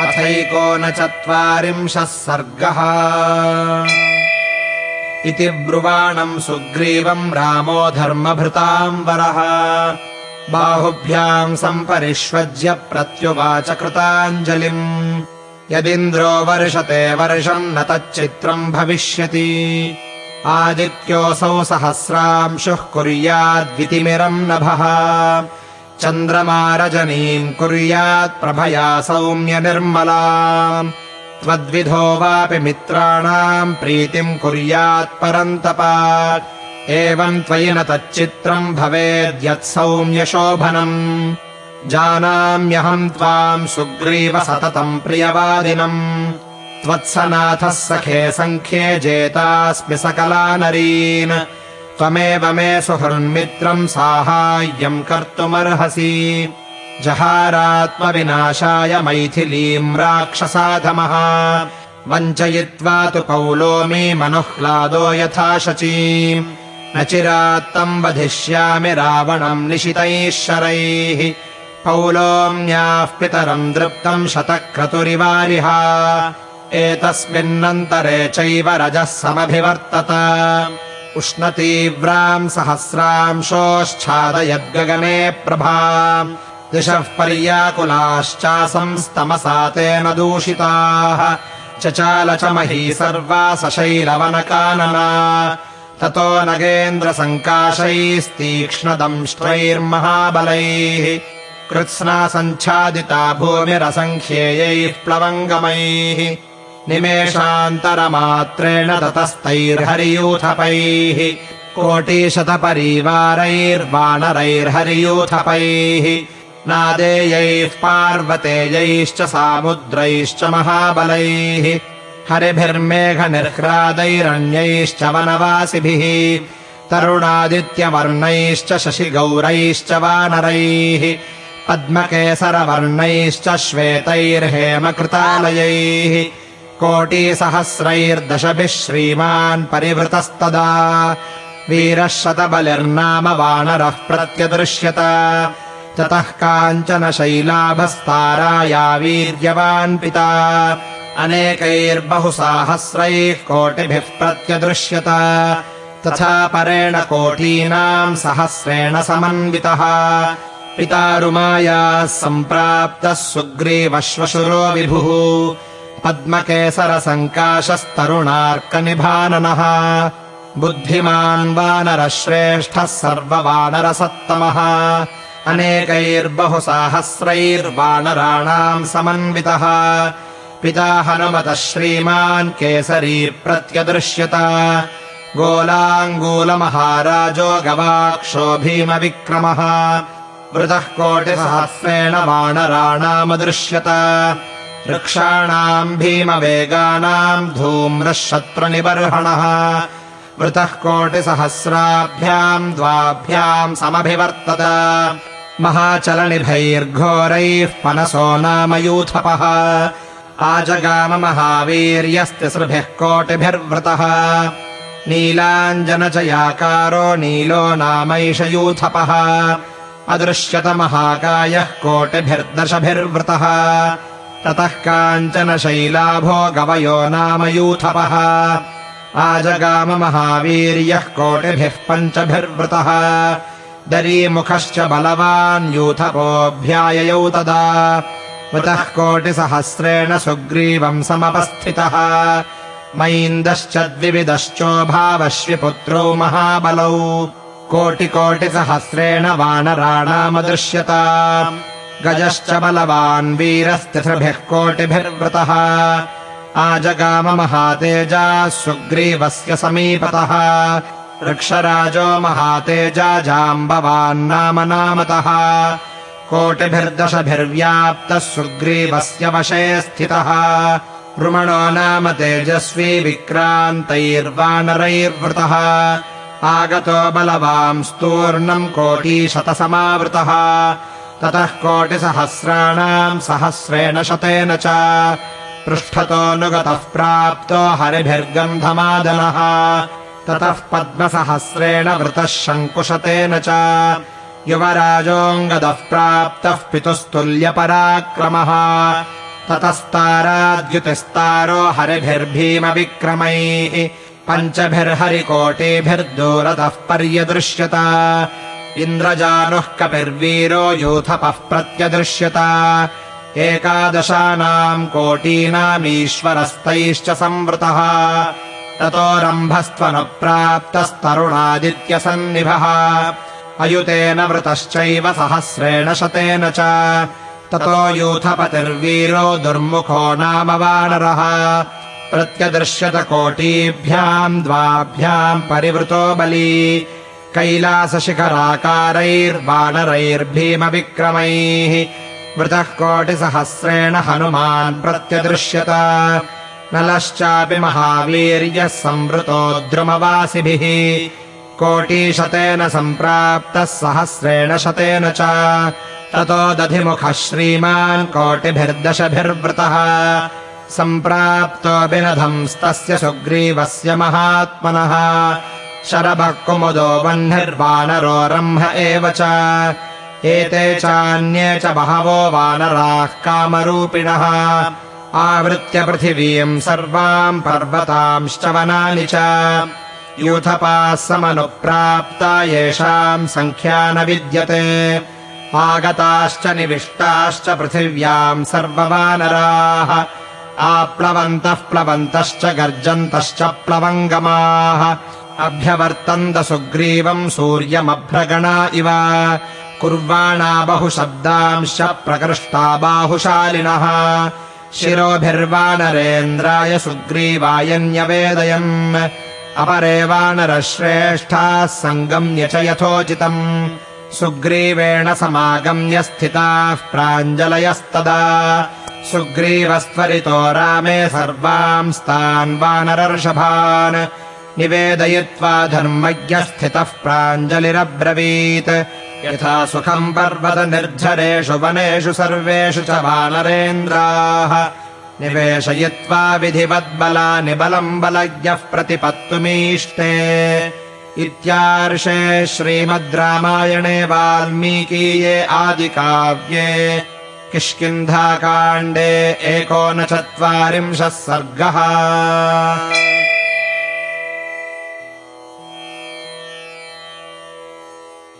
अथैकोनचत्वारिंशः सर्गः। इति ब्रुवाणम् सुग्रीवम् रामो धर्मभृताम् वरः बाहुभ्याम् सम्परिष्वज्य प्रत्युवाच कृताञ्जलिम् यदिन्द्रो वर्षते वर्षम् न तच्चित्रम् भविष्यति। आदित्योऽसौ सहस्रांशुः कुर्याद्वितिमिरम् नभः चन्द्रमारजनीम् कुर्यात् प्रभया सौम्य निर्मला त्वद्विधो वापि मित्राणाम् प्रीतिम् कुर्यात् परन्तप एवम् त्वयि न तच्चित्रम् भवेद्यत्सौम्यशोभनम् जानाम्यहम् त्वाम् सुग्रीव सततम् प्रियवादिनम्। त्वत्सनाथः सखे सङ्ख्ये जेतास्मि सकला नरीन् त्वमेव मे सुहृन्मित्रम् साहाय्यम् कर्तुमर्हसि। जहारात्मविनाशाय मैथिलीम् राक्षसाधमः। वञ्चयित्वा तु कौलोमी मनुह्लादो यथा शची न चिरात्तम् वधिष्यामि रावणम् निशितैः शरैः पौलोम्याः पितरम् दृप्तम् शतक्रतुरिवारिह। एतस्मिन्नन्तरे चैव रजः समभिवर्तत उष्णतीव्राम् सहस्रांशोच्छादयद्गगने प्रभा। दिशः पर्याकुलाश्चासंस्तमसा तेन दूषिताः। चचाल च मही सर्वा सशैलवनकानना। ततो नगेन्द्रसङ्काशैस्तीक्ष्णदंष्ट्रैर्महाबलैः कृत्स्ना सञ्छादिता भूमिरसङ्ख्येयैः प्लवङ्गमैः निमेषान्तरमात्रेण ततस्तैर्हरियूथपैः कोटिशतपरीवारैर्वानरैर्हरियूथपैः नादेयैः पार्वतेयैश्च सामुद्रैश्च महाबलैः हरिभिर्मेघनिर्ह्रादैरण्यैश्च वनवासिभिः तरुणादित्यवर्णैश्च शशिगौरैश्च वानरैः पद्मकेसरवर्णैश्च श्वेतैर्हेमकृतालयैः कोटिसहस्रैर्दशभिः श्रीमान् परिवृतस्तदा। वीरः शतबलिर्नाम वानरः प्रत्यदृश्यत। ततः काञ्चन शैलाभस्ताराया वीर्यवान् पिता। अनेकैर्बहुसाहस्रैः कोटिभिः प्रत्यदृश्यत। तथा परेण कोटीनाम् सहस्रेण समन्वितः। पिता रुमायाः सम्प्राप्तः सुग्रीवश्वशुरो विभुः पद्मकेसरसङ्काशस्तरुणार्कनिभाननः। बुद्धिमान् वानरः श्रेष्ठः सर्ववानरसत्तमः। अनेकैर्बहुसाहस्रैर्वानराणाम् समन्वितः। पिता हनुमतः श्रीमान् केसरी प्रत्यदृश्यत। गोलाङ्गूलमहाराजो गवाक्षो भीमविक्रमः। वृतः कोटिसहस्रेण वानराणामदृश्यत वृक्षाणाम् भीमवेगानाम् धूम्रः शत्रुनिबर्हणः। वृतः कोटिसहस्राभ्याम् द्वाभ्याम् समभिवर्तत। महाचलनिभैर्घोरैः पनसो नाम यूथपः। आजगाममहावीर्यस्तिसृभिः कोटिभिर्वृतः। नीलाञ्जनचयाकारो नीलो नामैष यूथपः। अदृश्यत महाकायः कोटिभिर्दशभिर्वृतः ततः काञ्चन शैलाभो गवयो नाम यूथपः। आजगाममहावीर्यः कोटिभिः पञ्चभिर्वृतः। दरीमुखश्च बलवान् यूथपोऽभ्याययौ तदा। वृतः कोटिसहस्रेण सुग्रीवम् समवस्थितः। मैन्दश्च द्विविदश्चोभावश्विपुत्रौ महाबलौ। कोटिकोटिसहस्रेण वानराणामदृश्यत गजश्च बलवान् वीरस्तिसृभिः कोटिभिर्वृतः। आजगाममहातेजाः सुग्रीवस्य समीपतः। वृक्षराजो महातेजा जाम्बवान्नाम नामतः। कोटिभिर्दशभिर्व्याप्तः सुग्रीवस्य वशे स्थितः। रुमणो नाम तेजस्वी विक्रान्तैर्वानरैर्वृतः। आगतो बलवांस्तूर्णम् कोटीशतसमावृतः ततः कोटिसहस्राणाम् सहस्रेण शतेन च पृष्ठतोऽनुगतः प्राप्तो हरिभिर्गन्धमादनः। ततः पद्मसहस्रेण वृतः शङ्कुशतेन च युवराजोऽङ्गदः प्राप्तः पितुस्तुल्यपराक्रमः। ततस्ताराद्युतिस्तारो हरिभिर्भीमविक्रमैः। पञ्चभिर्हरिकोटिभिर्दूरतः पर्यदृश्यत इन्द्रजानुः कपिर्वीरो यूथपः प्रत्यदृश्यत। एकादशानाम् कोटीनामीश्वरस्तैश्च संवृतः। ततोरम्भस्त्वनुप्राप्तस्तरुणादित्यसन्निभः अयुतेन वृतश्चैव सहस्रेण शतेन च। ततो यूथपतिर्वीरो दुर्मुखो नाम वानरः। प्रत्यदृश्यत कोटीभ्याम् द्वाभ्याम् परिवृतो बली कैलासशिखराकारैर्वानरैर्भीमविक्रमैः वृतः कोटिसहस्रेण हनुमान् प्रत्यदृश्यत। नलश्चापि महावीर्यः संवृतो द्रुमवासिभिः। कोटिशतेन सम्प्राप्तः सहस्रेण शतेन च। ततो दधिमुखः श्रीमान् कोटिभिर्दशभिर्वृतः। सम्प्राप्तोऽभिनधंस्तस्य सुग्रीवस्य महात्मनः शरभः कुमुदो वह्निर्वानरो रम्भ एव च। एते चान्ये च बहवो वानराः कामरूपिणः। आवृत्य पृथिवीम् सर्वाम् पर्वतांश्च वनानि च। यूथपाः समनुप्राप्ता येषाम् सङ्ख्या न विद्यते। आगताश्च निविष्टाश्च पृथिव्याम् सर्ववानराः। आप्लवन्तः प्लवन्तश्च गर्जन्तश्च प्लवङ्गमाः अभ्यवर्तन्त सुग्रीवम् सूर्यमभ्रगणा इव। कुर्वाणा बहुशब्दांश्च प्रकृष्टा बाहुशालिनः। शिरोभिर्वानरेन्द्राय सुग्रीवाय न्यवेदयम् अपरे वानरश्रेष्ठाः सङ्गम्य च यथोचितम्। सुग्रीवेण समागम्य स्थिताः प्राञ्जलयस्तदा। सुग्रीवस्त्वरितो रामे सर्वांस्तान् वानरर्षभान् निवेदयित्वा धर्मज्ञस्थितः प्राञ्जलिरब्रवीत्। यथा सुखम् पर्वत निर्झरेषु वनेषु सर्वेषु च वानरेन्द्राः। निवेशयित्वा विधिवद्बलानि बलम् बलज्ञः प्रतिपत्तुमीष्टे। इत्यार्षे श्रीमद् रामायणे वाल्मीकीये आदिकाव्ये। किष्किन्धाकाण्डे एकोनचत्वारिंशः सर्गः